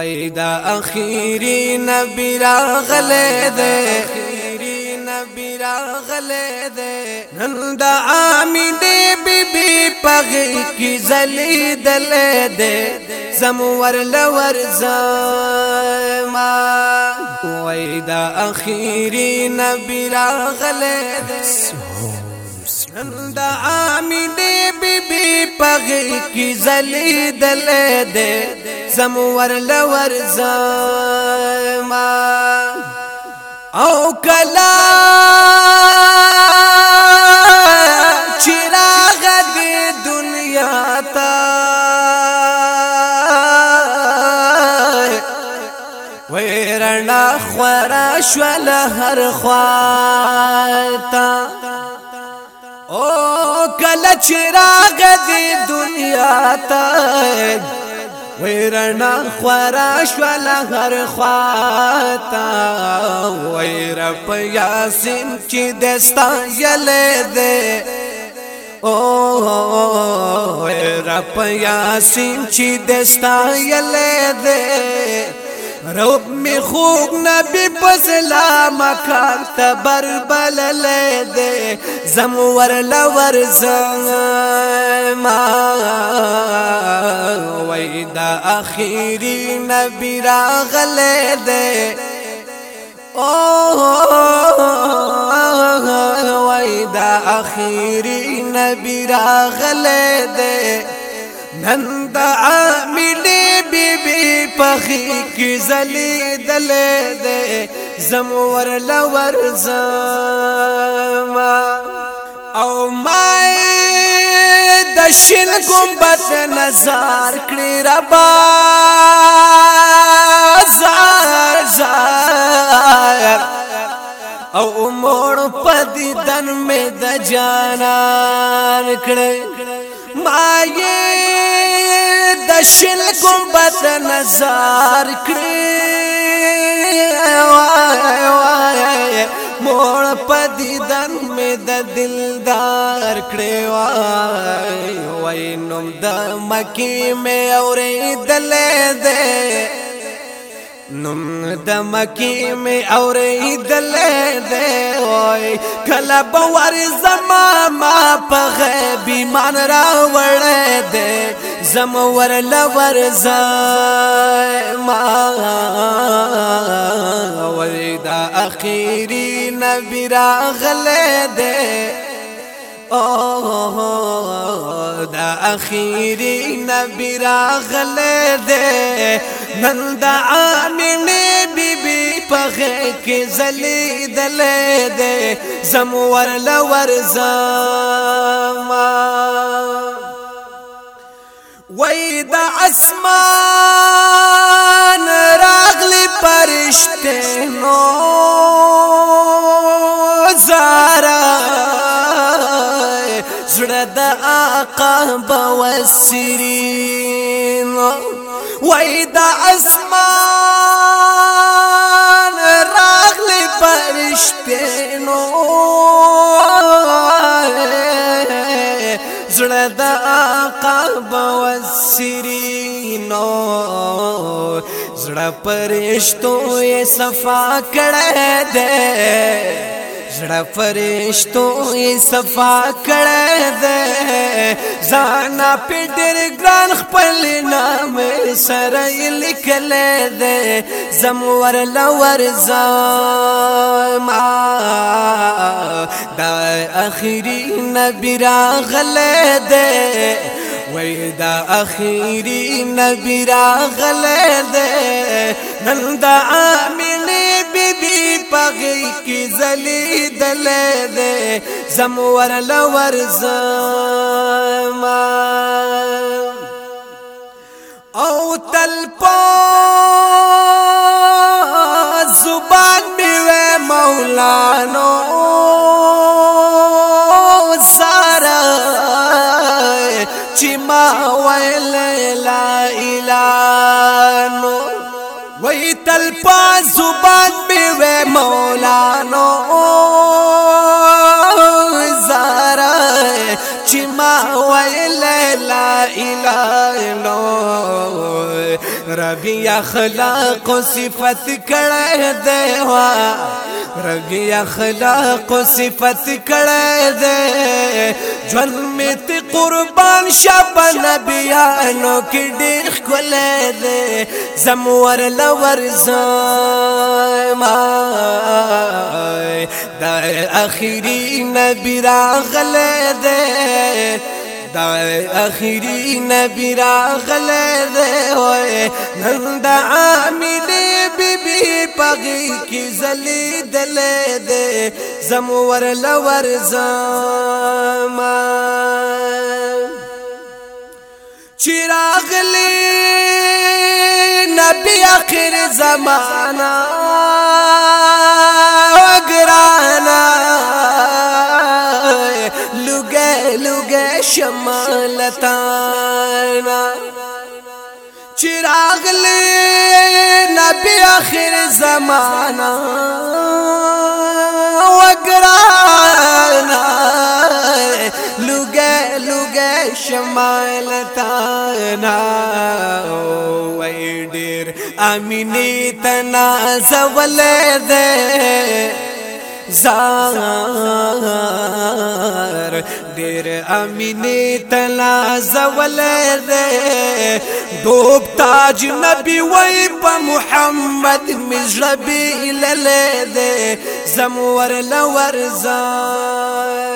وای دا اخیری نبی را غلې دے اخیری نبی را غلې دے نن دا امین دی بی بی پغی کی زلی دل دے زم ور لور زما وای دا اخیری نبی را غلې دے نن دا امین دی بی بی پاغي کی زلی دل دے زمور لور زما او کلا چراغ دی دنیا تا ویرنا خورا شول هر خوا کله چراغ دی دنیا ته ویرنا خورا شوال هر خواتا ویر پیاسین چی دستا یلی دی او ویر پیاسین چی دستا یلی دی روب می خوب نبی پسلا مکار تبر بلل دے زمور لور زما ویدا اخیری نبی راغل دے او ویدا اخیری نبی راغل دے نند عاملی بی بی پخی کی زلی دل دے زمور لور زما او مای د شین ګمبت نظر کړی ربا زار زار او موړ پدی دن می د جانان کړی مایه د شل ګمبت نظر کړی موړ پدیدن می د دلدار کړی وای وای نوم د مکی می اوریدل دې نم د مکی می اوریدل دې وای کله باور زما ما په غیب ایمان را وړې دې زم ور لور ما وردا اخیری نبی را غلې ده او دا اخیری نبی را غلې ده نن دا امنه بیبي پغه کې زلي دلې ده زم ور لور زما ويدا اسمان راغلي پرشته زارا زرد آقا بوسرین ويدا اسمان راغلي پرشته بوسرینو زړه پرشتو یې صفا کړه دې زړه فرشتو یې صفا کړه ده ځان په ډېر ګران خپل نام سره لیکل ده زم ور لور زم دا اخري نبي راغله ده وای دا اخیری نبی را غلې ده نن دا امنه بیبي پغې کې زلي دل ده زمور لور زما او تل پوه ما ویل لا الانو وی تل پا زبان می وی مولانو زارا چی ما ویل لا الانو ربی اخلاق صفت کړه دیوا ربی اخلاق صفت کړه دی جنمت قربان شپ نبیانو کې ډېر خل دی زمور لور زما دا اخیری نبی راغله دی دا اخیری نبی را غلې ده وای نن دا عاملې بیبي پغې کې زلي دل ده زم ور لور زما چراغ لې نبی اخر زمانہ چراغلی نبی آخر زمانا وگرانا لگے لگے تانا ویڈیر امینی تنا زولے دے زار دیر امینی تلا زول دے دوب تاج نبی وی پا محمد مجربی للے دے زمور لور زار